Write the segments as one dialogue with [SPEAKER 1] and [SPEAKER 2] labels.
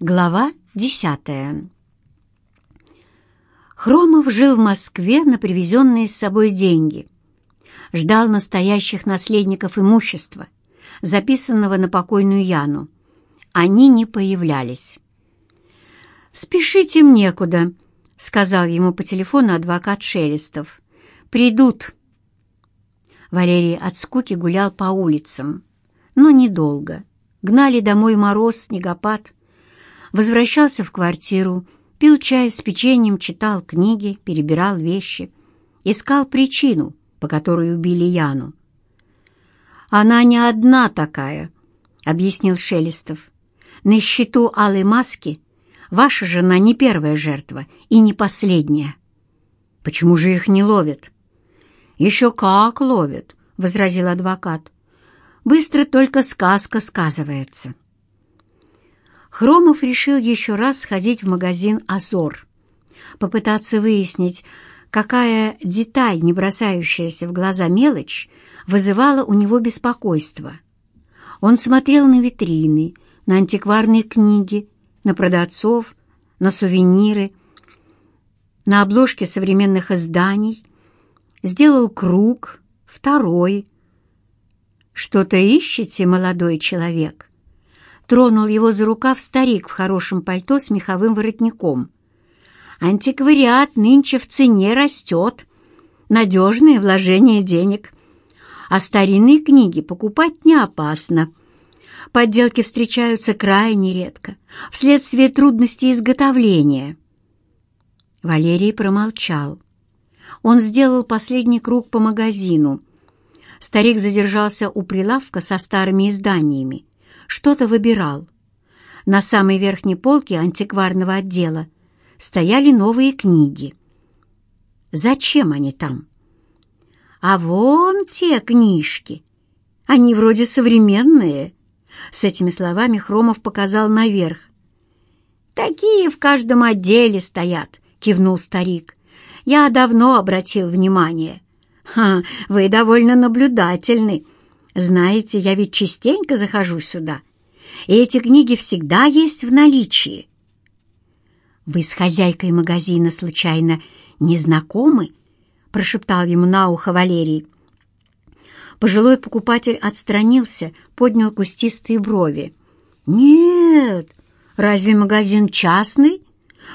[SPEAKER 1] Глава десятая Хромов жил в Москве на привезенные с собой деньги. Ждал настоящих наследников имущества, записанного на покойную Яну. Они не появлялись. «Спешите им некуда», — сказал ему по телефону адвокат Шелестов. «Придут». Валерий от скуки гулял по улицам, но недолго. Гнали домой мороз, снегопад. Возвращался в квартиру, пил чай с печеньем, читал книги, перебирал вещи. Искал причину, по которой убили Яну. «Она не одна такая», — объяснил Шелестов. «На счету Алой Маски ваша жена не первая жертва и не последняя». «Почему же их не ловят?» «Еще как ловят», — возразил адвокат. Быстро только сказка сказывается. Хромов решил еще раз сходить в магазин «Азор», попытаться выяснить, какая деталь, не бросающаяся в глаза мелочь, вызывала у него беспокойство. Он смотрел на витрины, на антикварные книги, на продавцов, на сувениры, на обложки современных изданий, сделал круг, второй, «Что-то ищете, молодой человек?» Тронул его за рукав старик в хорошем пальто с меховым воротником. «Антиквариат нынче в цене растет. Надежное вложение денег. А старинные книги покупать не опасно. Подделки встречаются крайне редко, вследствие трудностей изготовления». Валерий промолчал. Он сделал последний круг по магазину — Старик задержался у прилавка со старыми изданиями. Что-то выбирал. На самой верхней полке антикварного отдела стояли новые книги. Зачем они там? А вон те книжки. Они вроде современные. С этими словами Хромов показал наверх. «Такие в каждом отделе стоят», — кивнул старик. «Я давно обратил внимание. «Ха, вы довольно наблюдательны. Знаете, я ведь частенько захожу сюда, и эти книги всегда есть в наличии». «Вы с хозяйкой магазина, случайно, не знакомы?» — прошептал ему на ухо Валерий. Пожилой покупатель отстранился, поднял кустистые брови. «Нет, разве магазин частный?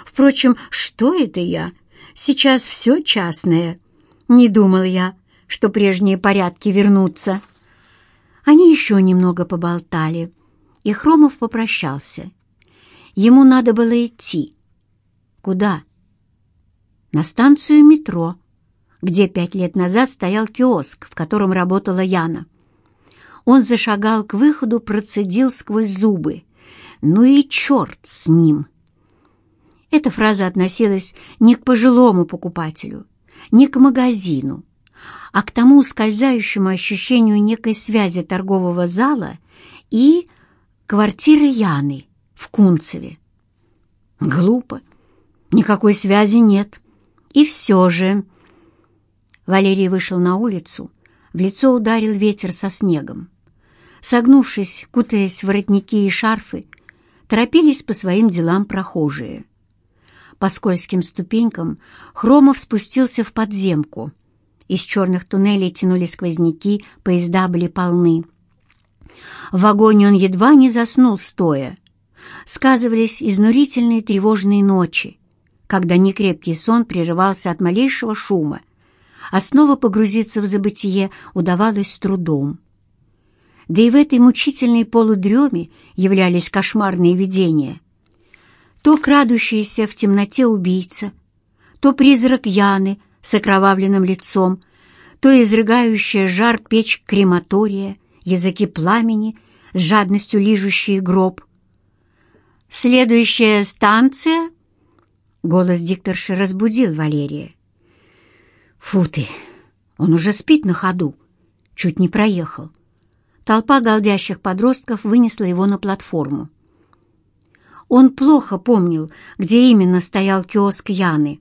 [SPEAKER 1] Впрочем, что это я? Сейчас все частное». Не думал я, что прежние порядки вернутся. Они еще немного поболтали, и Хромов попрощался. Ему надо было идти. Куда? На станцию метро, где пять лет назад стоял киоск, в котором работала Яна. Он зашагал к выходу, процедил сквозь зубы. «Ну и черт с ним!» Эта фраза относилась не к пожилому покупателю, не к магазину, а к тому ускользающему ощущению некой связи торгового зала и квартиры Яны в Кунцеве. Глупо. Никакой связи нет. И все же... Валерий вышел на улицу, в лицо ударил ветер со снегом. Согнувшись, кутаясь в воротники и шарфы, торопились по своим делам прохожие. По скользким ступенькам Хромов спустился в подземку. Из черных туннелей тянули сквозняки, поезда были полны. В вагоне он едва не заснул стоя. Сказывались изнурительные тревожные ночи, когда некрепкий сон прерывался от малейшего шума, а снова погрузиться в забытие удавалось с трудом. Да и в этой мучительной полудреме являлись кошмарные видения — то крадущийся в темноте убийца, то призрак Яны с окровавленным лицом, то изрыгающая жар печь крематория, языки пламени, с жадностью лижущие гроб. «Следующая станция?» Голос дикторши разбудил Валерия. «Фу ты! Он уже спит на ходу!» Чуть не проехал. Толпа голдящих подростков вынесла его на платформу. Он плохо помнил, где именно стоял киоск Яны.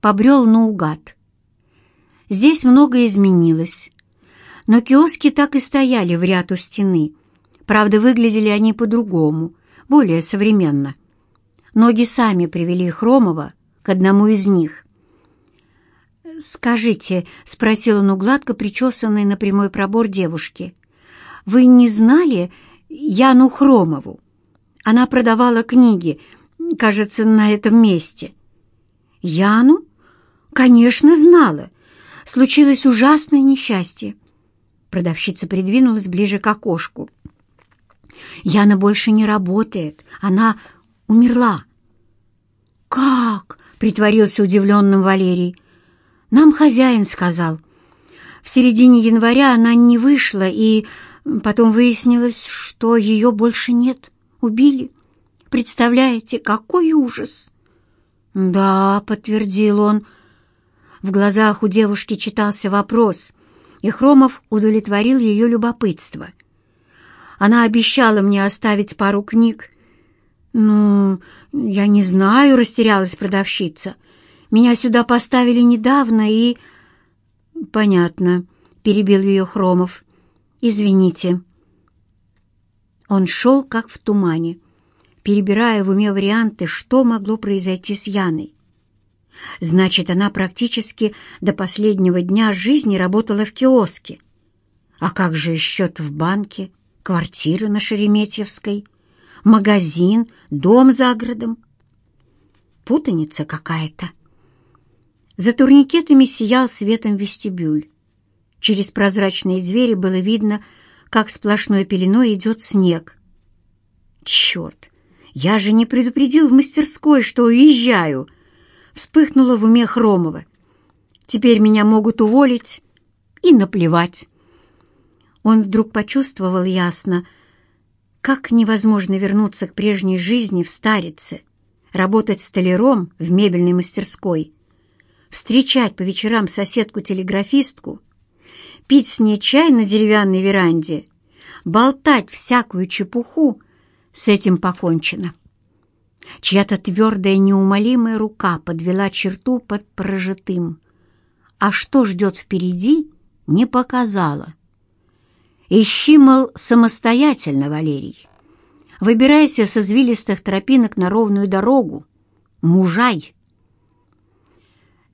[SPEAKER 1] Побрел наугад. Здесь многое изменилось. Но киоски так и стояли в ряд у стены. Правда, выглядели они по-другому, более современно. Ноги сами привели Хромова к одному из них. «Скажите», — спросил он у гладко причесанной на прямой пробор девушки, «вы не знали Яну Хромову? Она продавала книги, кажется, на этом месте». «Яну? Конечно, знала. Случилось ужасное несчастье». Продавщица придвинулась ближе к окошку. «Яна больше не работает. Она умерла». «Как?» — притворился удивленным Валерий. «Нам хозяин сказал. В середине января она не вышла, и потом выяснилось, что ее больше нет. Убили. Представляете, какой ужас!» «Да», — подтвердил он. В глазах у девушки читался вопрос, и Хромов удовлетворил ее любопытство. Она обещала мне оставить пару книг, «Ну, я не знаю», — растерялась продавщица. «Меня сюда поставили недавно и...» «Понятно», — перебил ее Хромов. «Извините». Он шел, как в тумане, перебирая в уме варианты, что могло произойти с Яной. Значит, она практически до последнего дня жизни работала в киоске. А как же счет в банке, квартира на Шереметьевской — магазин, дом за городом. Путаница какая-то. За турникетами сиял светом вестибюль. Через прозрачные двери было видно, как сплошной пеленой идет снег. «Черт! Я же не предупредил в мастерской, что уезжаю!» Вспыхнула в уме Хромова. «Теперь меня могут уволить и наплевать». Он вдруг почувствовал ясно, как невозможно вернуться к прежней жизни в Старице, работать столяром в мебельной мастерской, встречать по вечерам соседку-телеграфистку, пить с ней чай на деревянной веранде, болтать всякую чепуху, с этим покончено. Чья-то твердая неумолимая рука подвела черту под прожитым, а что ждет впереди, не показала. Ищи, мол, самостоятельно, Валерий. Выбирайся с извилистых тропинок на ровную дорогу. Мужай.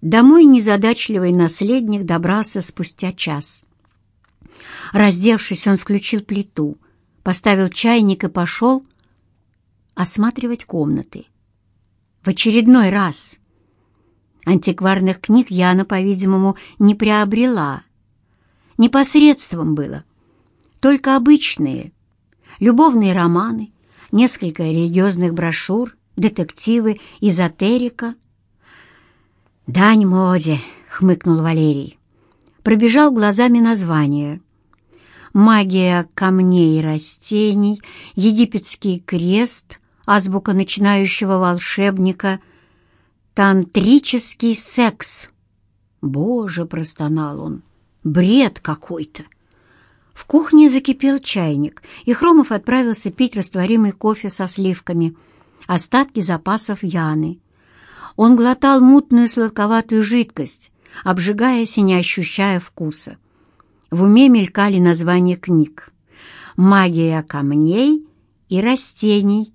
[SPEAKER 1] Домой незадачливый наследник добрался спустя час. Раздевшись, он включил плиту, поставил чайник и пошел осматривать комнаты. В очередной раз. Антикварных книг Яна, по-видимому, не приобрела. Непосредством было — только обычные. Любовные романы, несколько религиозных брошюр, детективы, эзотерика. «Дань моде», — хмыкнул Валерий. Пробежал глазами названия. «Магия камней и растений», «Египетский крест», «Азбука начинающего волшебника», «Тантрический секс». «Боже!» — простонал он. «Бред какой-то!» В кухне закипел чайник, и Хромов отправился пить растворимый кофе со сливками, остатки запасов Яны. Он глотал мутную сладковатую жидкость, обжигаясь и не ощущая вкуса. В уме мелькали названия книг. «Магия камней и растений»,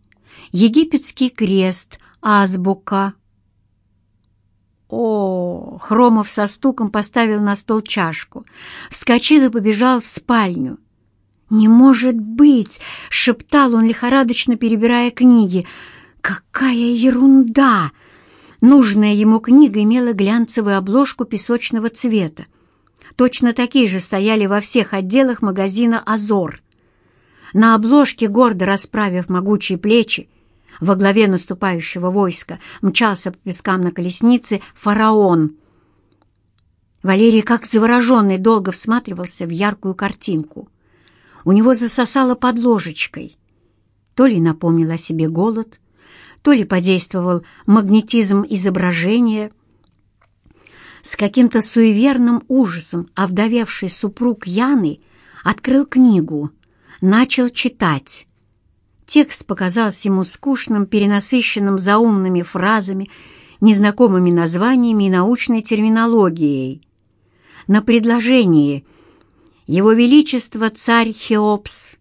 [SPEAKER 1] «Египетский крест», «Азбука», о, Хромов со стуком поставил на стол чашку, вскочил и побежал в спальню. «Не может быть!» — шептал он, лихорадочно перебирая книги. «Какая ерунда!» Нужная ему книга имела глянцевую обложку песочного цвета. Точно такие же стояли во всех отделах магазина «Азор». На обложке, гордо расправив могучие плечи, во главе наступающего войска мчался по пескам на колеснице фараон. Валерий, как завороженный, долго всматривался в яркую картинку. У него засосало под ложечкой. То ли напомнил о себе голод, то ли подействовал магнетизм изображения. С каким-то суеверным ужасом овдовевший супруг Яны открыл книгу, начал читать. Текст показался ему скучным, перенасыщенным заумными фразами, незнакомыми названиями и научной терминологией. На предложение «Его Величество царь Хеопс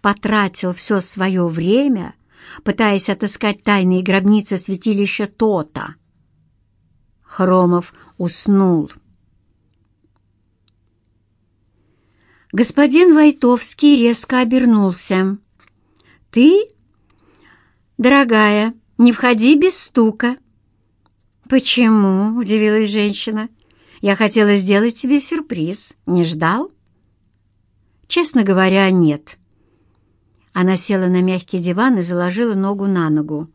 [SPEAKER 1] потратил все свое время, пытаясь отыскать тайные гробницы святилища Тота. Хромов уснул. Господин Войтовский резко обернулся. «Ты? Дорогая, не входи без стука». «Почему?» — удивилась женщина. «Я хотела сделать тебе сюрприз. Не ждал?» «Честно говоря, нет». Она села на мягкий диван и заложила ногу на ногу.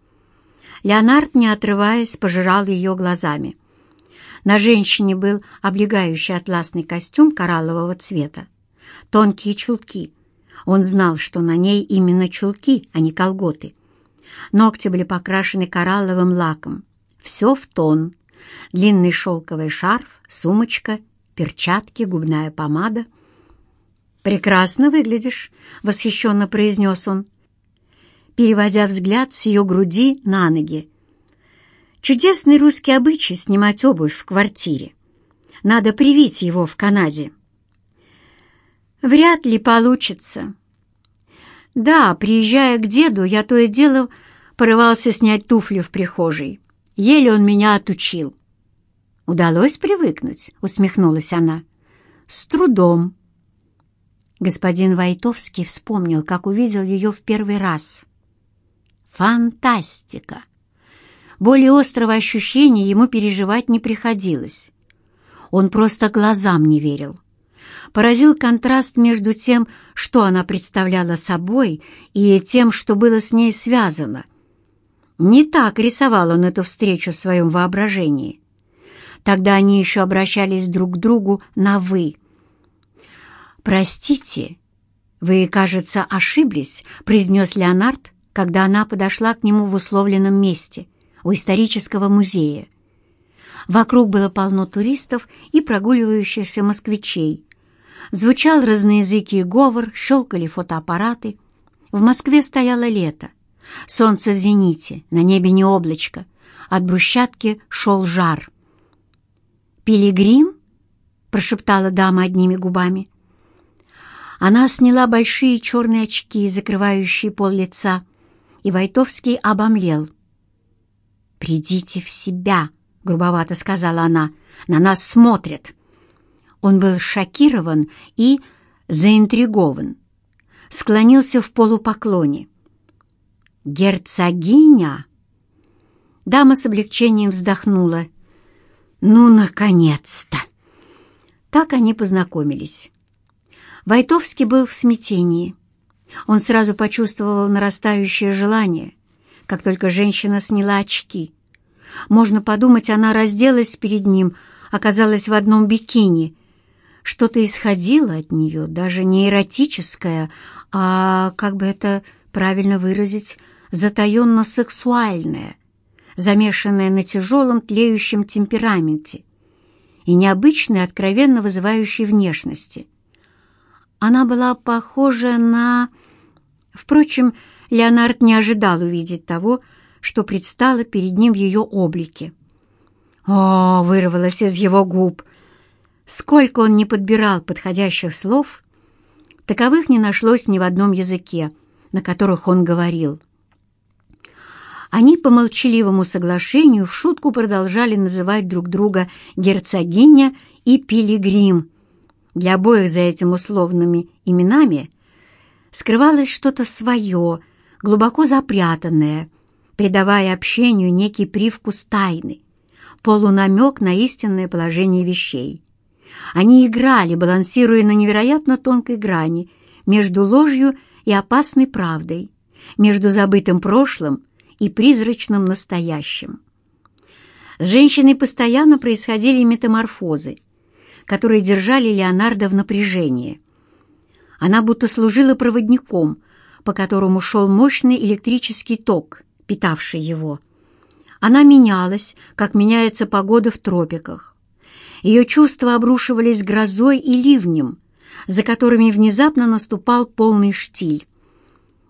[SPEAKER 1] Леонард, не отрываясь, пожирал ее глазами. На женщине был облегающий атласный костюм кораллового цвета, тонкие чулки. Он знал, что на ней именно чулки, а не колготы. Ногти были покрашены коралловым лаком. Все в тон. Длинный шелковый шарф, сумочка, перчатки, губная помада. «Прекрасно выглядишь», — восхищенно произнес он, переводя взгляд с ее груди на ноги. «Чудесный русский обычай снимать обувь в квартире. Надо привить его в Канаде». «Вряд ли получится». «Да, приезжая к деду, я то и дело порывался снять туфли в прихожей. Еле он меня отучил». «Удалось привыкнуть?» — усмехнулась она. «С трудом». Господин Войтовский вспомнил, как увидел ее в первый раз. Фантастика! Более острого ощущения ему переживать не приходилось. Он просто глазам не верил. Поразил контраст между тем, что она представляла собой, и тем, что было с ней связано. Не так рисовал он эту встречу в своем воображении. Тогда они еще обращались друг к другу на «вы», «Простите, вы, кажется, ошиблись», — произнес Леонард, когда она подошла к нему в условленном месте, у исторического музея. Вокруг было полно туристов и прогуливающихся москвичей. Звучал разноязыкий говор, щелкали фотоаппараты. В Москве стояло лето. Солнце в зените, на небе не облачко. От брусчатки шел жар. «Пилигрим?» — прошептала дама одними губами. Она сняла большие черные очки, закрывающие пол лица, и Войтовский обомлел. «Придите в себя», — грубовато сказала она, — «на нас смотрят». Он был шокирован и заинтригован, склонился в полупоклоне. «Герцогиня!» Дама с облегчением вздохнула. «Ну, наконец-то!» Так они познакомились. Войтовский был в смятении. Он сразу почувствовал нарастающее желание, как только женщина сняла очки. Можно подумать, она разделась перед ним, оказалась в одном бикини. Что-то исходило от нее, даже не эротическое, а, как бы это правильно выразить, затаенно-сексуальное, замешанное на тяжелом тлеющем темпераменте и необычной, откровенно вызывающей внешности — она была похожа на... Впрочем, Леонард не ожидал увидеть того, что предстало перед ним в ее облике. «О!» — вырвалось из его губ. Сколько он не подбирал подходящих слов, таковых не нашлось ни в одном языке, на которых он говорил. Они по молчаливому соглашению в шутку продолжали называть друг друга «герцогиня» и «пилигрим», для обоих за этими условными именами скрывалось что-то свое, глубоко запрятанное, придавая общению некий привкус тайны, полунамек на истинное положение вещей. Они играли, балансируя на невероятно тонкой грани между ложью и опасной правдой, между забытым прошлым и призрачным настоящим. С женщиной постоянно происходили метаморфозы, которые держали Леонардо в напряжении. Она будто служила проводником, по которому шел мощный электрический ток, питавший его. Она менялась, как меняется погода в тропиках. Ее чувства обрушивались грозой и ливнем, за которыми внезапно наступал полный штиль.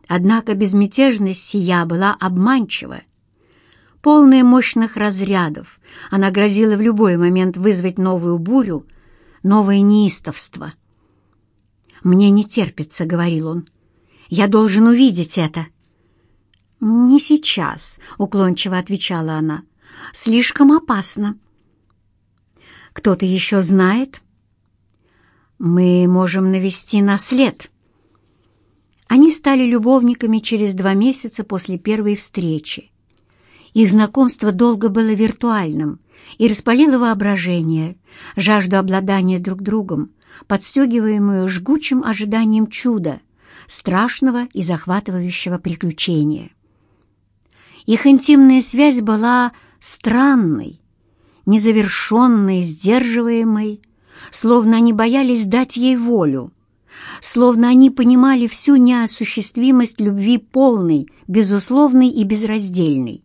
[SPEAKER 1] Однако безмятежность сия была обманчива. Полная мощных разрядов, она грозила в любой момент вызвать новую бурю, новое неистовство. «Мне не терпится», — говорил он. «Я должен увидеть это». «Не сейчас», — уклончиво отвечала она. «Слишком опасно». «Кто-то еще знает?» «Мы можем навести на след». Они стали любовниками через два месяца после первой встречи. Их знакомство долго было виртуальным и распалило воображение, жажду обладания друг другом, подстегиваемую жгучим ожиданием чуда, страшного и захватывающего приключения. Их интимная связь была странной, незавершенной, сдерживаемой, словно они боялись дать ей волю, словно они понимали всю неосуществимость любви полной, безусловной и безраздельной.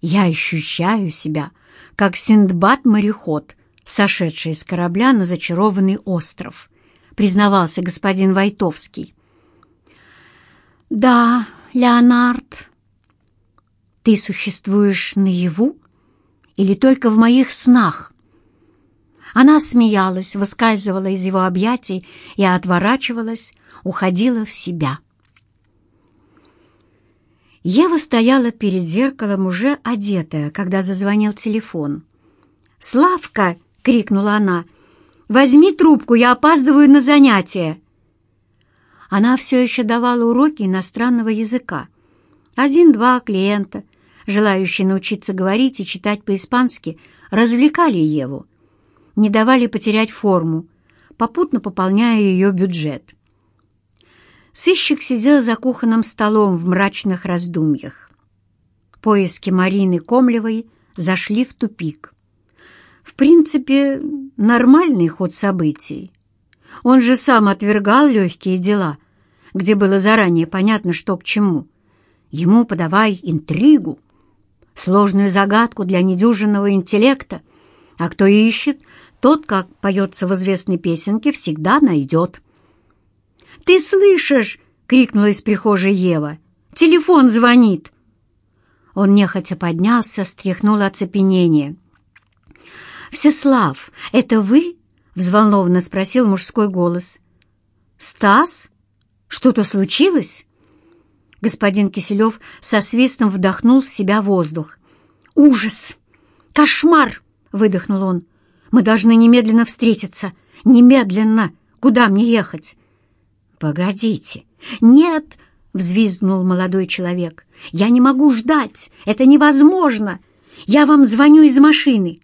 [SPEAKER 1] «Я ощущаю себя, как Синдбад-мореход, сошедший с корабля на зачарованный остров», признавался господин Войтовский. «Да, Леонард, ты существуешь наяву или только в моих снах?» Она смеялась, выскальзывала из его объятий и отворачивалась, уходила в себя. Ева стояла перед зеркалом, уже одетая, когда зазвонил телефон. «Славка!» — крикнула она. «Возьми трубку, я опаздываю на занятия!» Она все еще давала уроки иностранного языка. Один-два клиента, желающие научиться говорить и читать по-испански, развлекали Еву не давали потерять форму, попутно пополняя ее бюджет. Сыщик сидел за кухонным столом в мрачных раздумьях. Поиски Марины Комлевой зашли в тупик. В принципе, нормальный ход событий. Он же сам отвергал легкие дела, где было заранее понятно, что к чему. Ему подавай интригу, сложную загадку для недюжинного интеллекта, а кто ищет, тот, как поется в известной песенке, всегда найдет. «Ты слышишь?» — крикнула из прихожей Ева. «Телефон звонит!» Он нехотя поднялся, стряхнул оцепенение. «Всеслав, это вы?» — взволнованно спросил мужской голос. «Стас? Что-то случилось?» Господин Киселев со свистом вдохнул в себя воздух. «Ужас! Кошмар!» — выдохнул он. Мы должны немедленно встретиться. Немедленно! Куда мне ехать?» «Погодите!» «Нет!» — взвизгнул молодой человек. «Я не могу ждать! Это невозможно! Я вам звоню из машины!»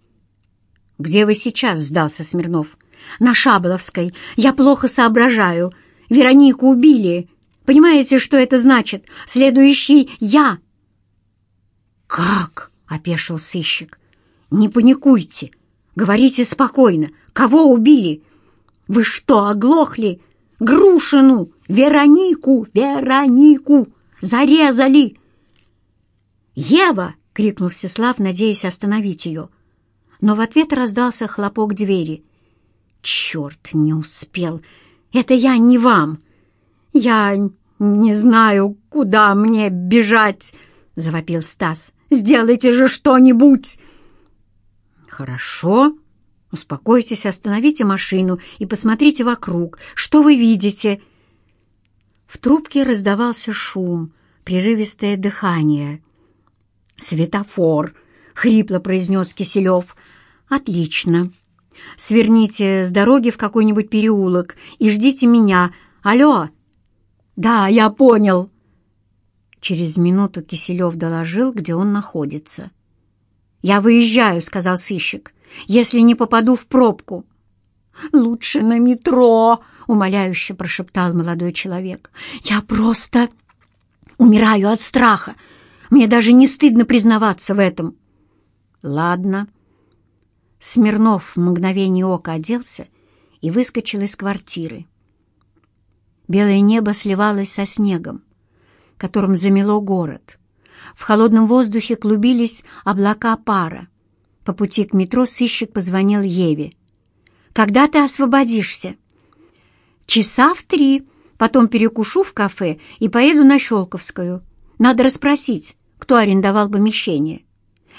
[SPEAKER 1] «Где вы сейчас?» — сдался Смирнов. «На Шаболовской. Я плохо соображаю. Веронику убили. Понимаете, что это значит? Следующий я!»
[SPEAKER 2] «Как?» — опешил сыщик. «Не паникуйте. Говорите спокойно. Кого убили? Вы что, оглохли? Грушину, Веронику, Веронику зарезали!»
[SPEAKER 1] «Ева!» — крикнул Всеслав, надеясь остановить ее. Но в ответ раздался хлопок двери. «Черт, не успел! Это я не вам! Я не знаю, куда мне бежать!» — завопил Стас. «Сделайте же что-нибудь!»
[SPEAKER 2] «Хорошо. Успокойтесь, остановите машину и посмотрите вокруг. Что вы видите?»
[SPEAKER 1] В трубке раздавался шум, прерывистое дыхание.
[SPEAKER 2] «Светофор!» — хрипло произнес Киселев. «Отлично. Сверните с дороги в какой-нибудь переулок и ждите меня. Алло!» «Да, я понял!» Через минуту Киселев доложил, где он находится. «Я выезжаю», — сказал сыщик, — «если не попаду в пробку».
[SPEAKER 1] «Лучше на метро», — умоляюще прошептал молодой человек. «Я просто умираю от страха. Мне даже не стыдно признаваться в этом».
[SPEAKER 2] «Ладно».
[SPEAKER 1] Смирнов в мгновение ока оделся и выскочил из квартиры. Белое небо сливалось со снегом, которым замело город — в холодном воздухе клубились облака пара. По пути к метро сыщик позвонил Еве. «Когда ты освободишься?» «Часа в три. Потом перекушу в кафе и поеду на Щелковскую. Надо расспросить, кто арендовал помещение.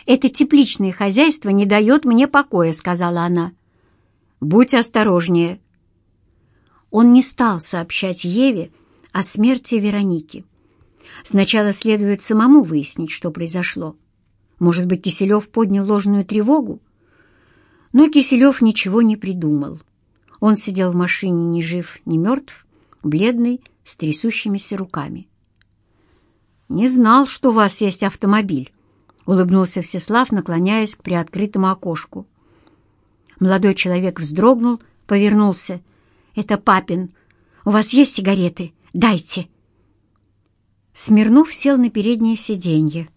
[SPEAKER 1] Это тепличное хозяйство не дает мне покоя», — сказала она. «Будь осторожнее». Он не стал сообщать Еве о смерти Вероники. Сначала следует самому выяснить, что произошло. Может быть, Киселев поднял ложную тревогу? Но Киселев ничего не придумал. Он сидел в машине ни жив, ни мертв, бледный, с трясущимися руками. «Не знал, что у вас есть автомобиль», — улыбнулся Всеслав, наклоняясь к приоткрытому окошку. Молодой человек вздрогнул, повернулся. «Это папин. У вас есть сигареты? Дайте!» Смирнов сел на переднее сиденье.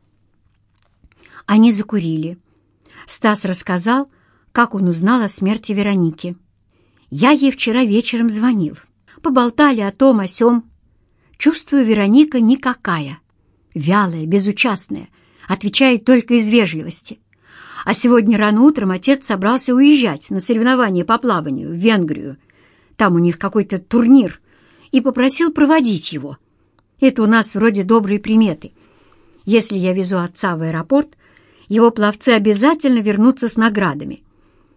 [SPEAKER 1] Они закурили. Стас рассказал, как он узнал о смерти Вероники. «Я ей вчера вечером звонил. Поболтали о том, о сём. Чувствую, Вероника никакая. Вялая, безучастная, отвечает только из вежливости. А сегодня рано утром отец собрался уезжать на соревнования по плаванию в Венгрию. Там у них какой-то турнир. И попросил проводить его. Это у нас вроде добрые приметы. Если я везу отца в аэропорт, его пловцы обязательно вернутся с наградами.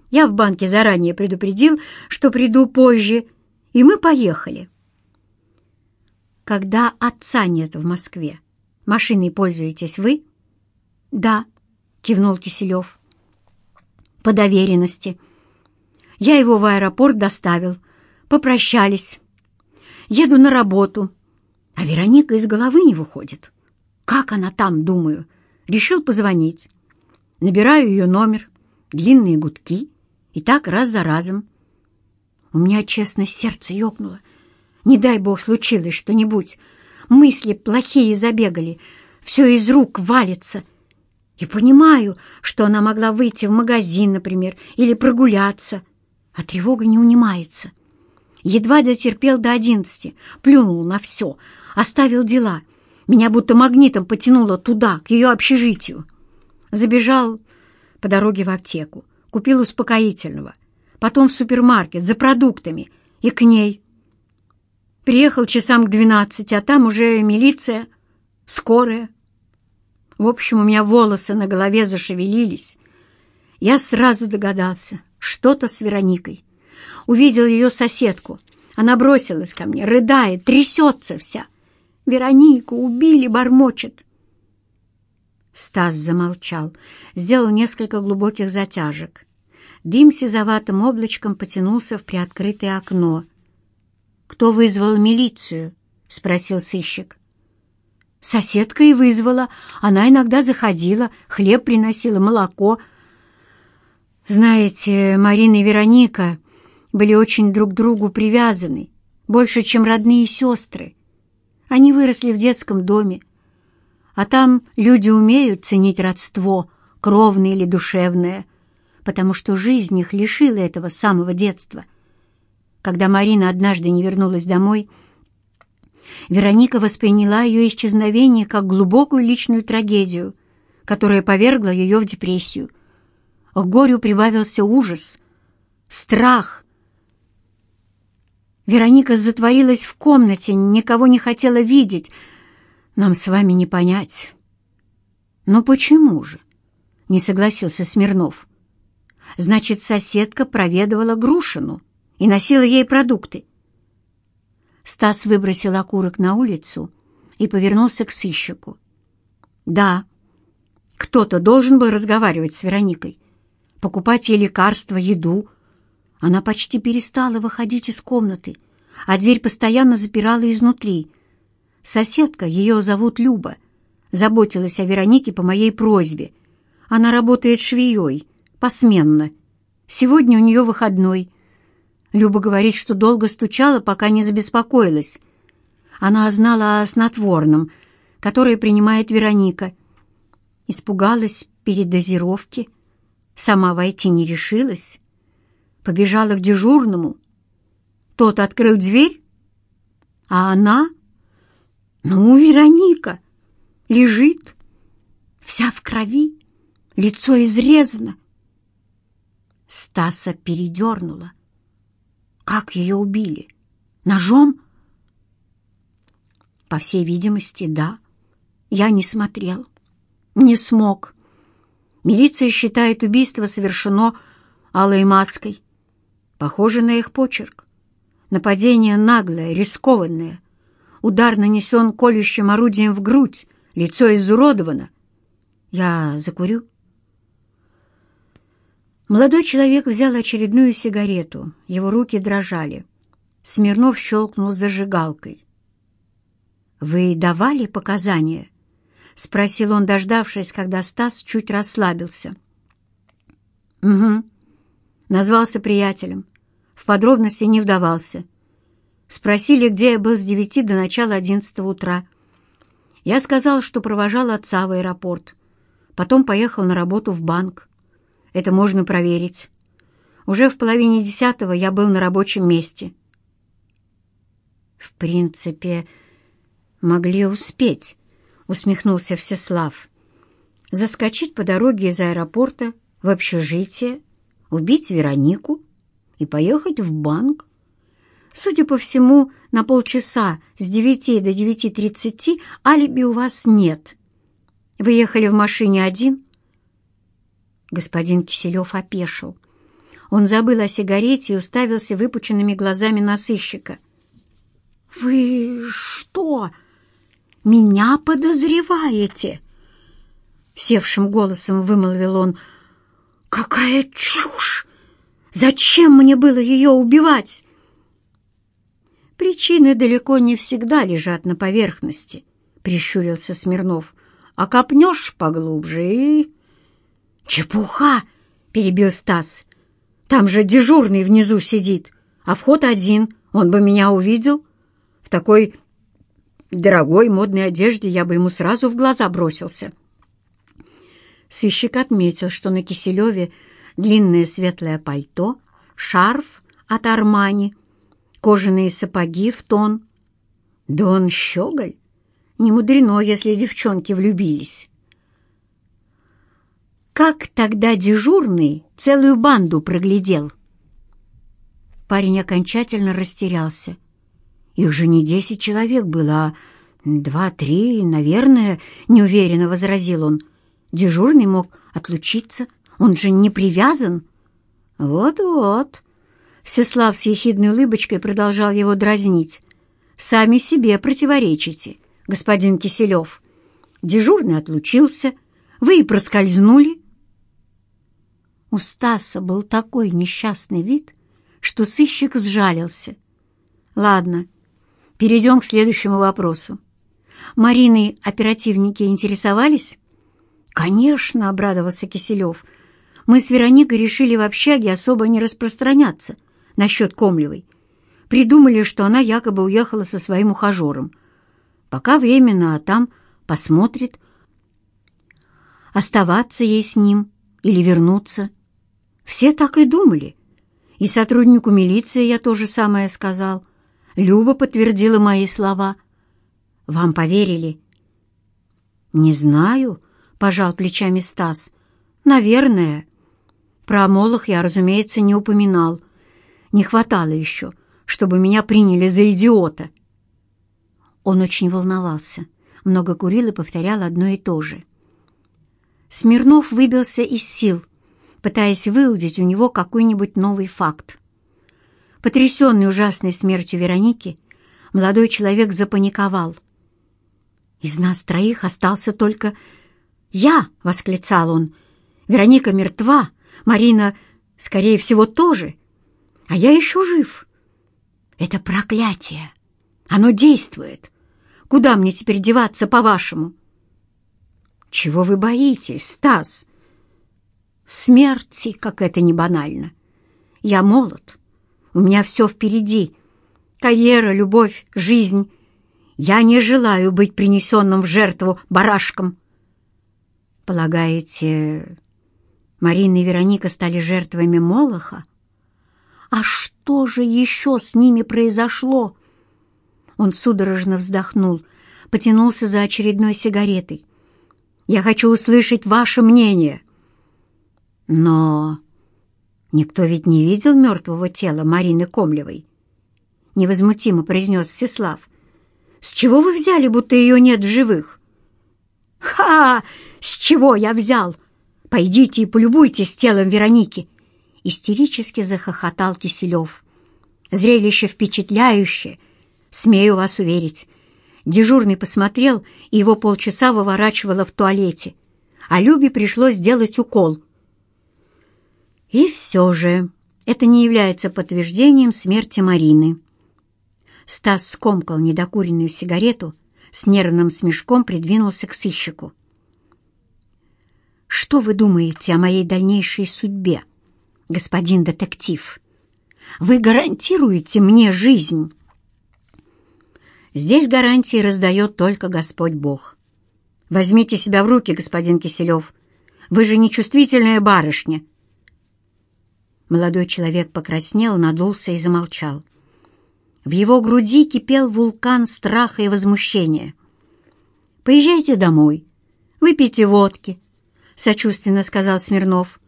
[SPEAKER 1] Я в банке заранее предупредил, что приду позже, и мы поехали. Когда отца нет в Москве, машиной пользуетесь вы? Да, кивнул Киселев. По доверенности. Я его в аэропорт доставил. Попрощались. Еду на работу. А Вероника из головы не выходит. Как она там, думаю? Решил позвонить. Набираю ее номер. Длинные гудки. И так раз за разом. У меня, честно, сердце ёкнуло. Не дай бог случилось что-нибудь. Мысли плохие забегали. Все из рук валится. И понимаю, что она могла выйти в магазин, например, или прогуляться. А тревога не унимается. Едва дотерпел до одиннадцати, плюнул на все, оставил дела. Меня будто магнитом потянуло туда, к ее общежитию. Забежал по дороге в аптеку, купил успокоительного, потом в супермаркет за продуктами и к ней. Приехал часам к двенадцати, а там уже милиция, скорая. В общем, у меня волосы на голове зашевелились. Я сразу догадался, что-то с Вероникой. Увидел ее соседку. Она бросилась ко мне, рыдает, трясется вся. «Веронику убили!» — бормочет. Стас замолчал, сделал несколько глубоких затяжек. Дым сизоватым облачком потянулся в приоткрытое окно. «Кто вызвал милицию?» — спросил сыщик. «Соседка и вызвала. Она иногда заходила, хлеб приносила, молоко. Знаете, Марина и Вероника были очень друг к другу привязаны, больше, чем родные сестры. Они выросли в детском доме, а там люди умеют ценить родство, кровное или душевное, потому что жизнь их лишила этого самого детства. Когда Марина однажды не вернулась домой, Вероника восприняла ее исчезновение как глубокую личную трагедию, которая повергла ее в депрессию. К горю прибавился ужас, страх. Вероника затворилась в комнате, никого не хотела видеть. Нам с вами не понять. Но почему же? Не согласился Смирнов. Значит, соседка проведывала Грушину и носила ей продукты. Стас выбросил окурок на улицу и повернулся к сыщику. «Да, кто-то должен был разговаривать с Вероникой, покупать ей лекарства, еду. Она почти перестала выходить из комнаты, а дверь постоянно запирала изнутри. Соседка, ее зовут Люба, заботилась о Веронике по моей просьбе. Она работает швеей, посменно. Сегодня у нее выходной. Люба говорит, что долго стучала, пока не забеспокоилась. Она знала о снотворном, которое принимает Вероника. Испугалась передозировки, сама войти не решилась. Побежала к дежурному. Тот открыл дверь, а она... Ну, Вероника лежит, вся в крови, лицо изрезано, Стаса передернула. Как ее убили? Ножом? По всей видимости, да. Я не смотрел. Не смог. Милиция считает убийство совершено алой маской. Похоже на их почерк. Нападение наглое, рискованное.
[SPEAKER 2] Удар нанесен колющим орудием в грудь, лицо изуродовано. Я закурю?» Молодой человек взял очередную сигарету. Его руки дрожали. Смирнов щелкнул зажигалкой. «Вы давали показания?» — спросил он, дождавшись, когда Стас чуть расслабился. «Угу». Назвался приятелем. В подробности не вдавался. Спросили, где я был с девяти до начала одиннадцатого утра. Я сказал, что провожал отца в аэропорт. Потом поехал на работу в банк. Это можно проверить. Уже в половине десятого я был на рабочем месте. В принципе, могли успеть, усмехнулся Всеслав. Заскочить по дороге из аэропорта в общежитие, убить Веронику и поехать в банк. Судя по всему, на полчаса с девяти до девяти тридцати алиби у вас нет. Вы ехали в машине один? Господин Киселев опешил. Он забыл о сигарете и уставился выпученными глазами на сыщика. «Вы что, меня подозреваете?» Севшим голосом вымолвил он. «Какая чушь! Зачем мне было ее убивать?» «Причины далеко не всегда лежат на поверхности», — прищурился Смирнов. «А копнешь поглубже и...» «Чепуха!» — перебил Стас. «Там же дежурный внизу сидит, а вход один, он бы меня увидел. В такой дорогой модной одежде я бы ему сразу в глаза бросился». Сыщик отметил, что на Киселеве длинное светлое пальто, шарф от Армани, кожаные сапоги в тон. Да он щеголь. Не мудрено, если девчонки влюбились. Как тогда дежурный целую банду проглядел? Парень окончательно растерялся. Их же не десять человек было, а два-три, наверное, неуверенно возразил он. Дежурный мог отлучиться, он же не привязан. Вот-вот. Всеслав с ехидной улыбочкой продолжал его дразнить. «Сами себе противоречите, господин Киселев. Дежурный отлучился, вы и проскользнули, у Стаса был такой несчастный вид, что сыщик сжалился. «Ладно, перейдем к следующему вопросу. Марины оперативники интересовались?» «Конечно», — обрадовался Киселев. «Мы с Вероникой решили в общаге особо не распространяться насчет Комлевой. Придумали, что она якобы уехала со своим ухажером. Пока временно, а там посмотрит, оставаться ей с ним или вернуться». Все так и думали. И сотруднику милиции я то же самое сказал. Люба подтвердила мои слова. Вам поверили? Не знаю, пожал плечами Стас. Наверное. Про Молох я, разумеется, не упоминал. Не хватало еще, чтобы меня приняли за идиота. Он очень волновался, много курил и повторял одно и то же. Смирнов выбился из сил — пытаясь выудить у него какой-нибудь новый факт. Потрясенный ужасной смертью Вероники, молодой человек запаниковал. «Из нас троих остался только я!» — восклицал он. «Вероника мертва, Марина, скорее всего, тоже, а я еще жив. Это проклятие! Оно действует! Куда мне теперь деваться, по-вашему?» «Чего вы боитесь, Стас?» Смерти, как это не банально. Я молод, у меня все впереди. Карьера, любовь, жизнь. Я не желаю быть принесенным в жертву барашком. Полагаете, Марина и Вероника стали жертвами Молоха? А что же еще с ними произошло? Он судорожно вздохнул, потянулся за очередной сигаретой. «Я хочу услышать ваше мнение». Но никто ведь не видел мертвого тела Марины Комлевой. Невозмутимо произнес Всеслав. С чего вы взяли, будто ее нет в живых? Ха! С чего я взял? Пойдите и полюбуйтесь телом Вероники. Истерически захохотал Киселев. Зрелище впечатляющее, смею вас уверить. Дежурный посмотрел, и его полчаса выворачивало в туалете, а Любе пришлось сделать укол. И все же это не является подтверждением смерти Марины. Стас скомкал недокуренную сигарету, с нервным смешком придвинулся к сыщику. «Что вы думаете о моей дальнейшей судьбе, господин детектив? Вы гарантируете мне жизнь?» «Здесь гарантии раздает только Господь Бог. Возьмите себя в руки, господин Киселев. Вы же не чувствительная барышня». Молодой человек покраснел, надулся и замолчал. В его груди кипел вулкан страха и возмущения. «Поезжайте домой, выпейте водки», — сочувственно сказал Смирнов.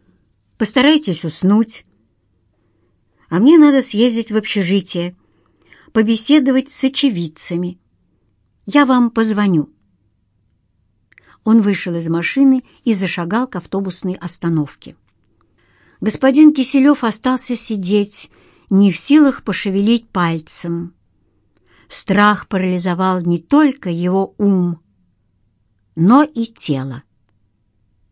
[SPEAKER 2] «Постарайтесь уснуть. А мне надо съездить в общежитие, побеседовать с очевидцами. Я вам позвоню». Он вышел из машины и зашагал к автобусной остановке. Господин Киселев остался сидеть, не в силах пошевелить пальцем. Страх парализовал не только его ум, но и тело.